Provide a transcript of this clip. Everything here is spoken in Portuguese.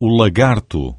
o lagarto.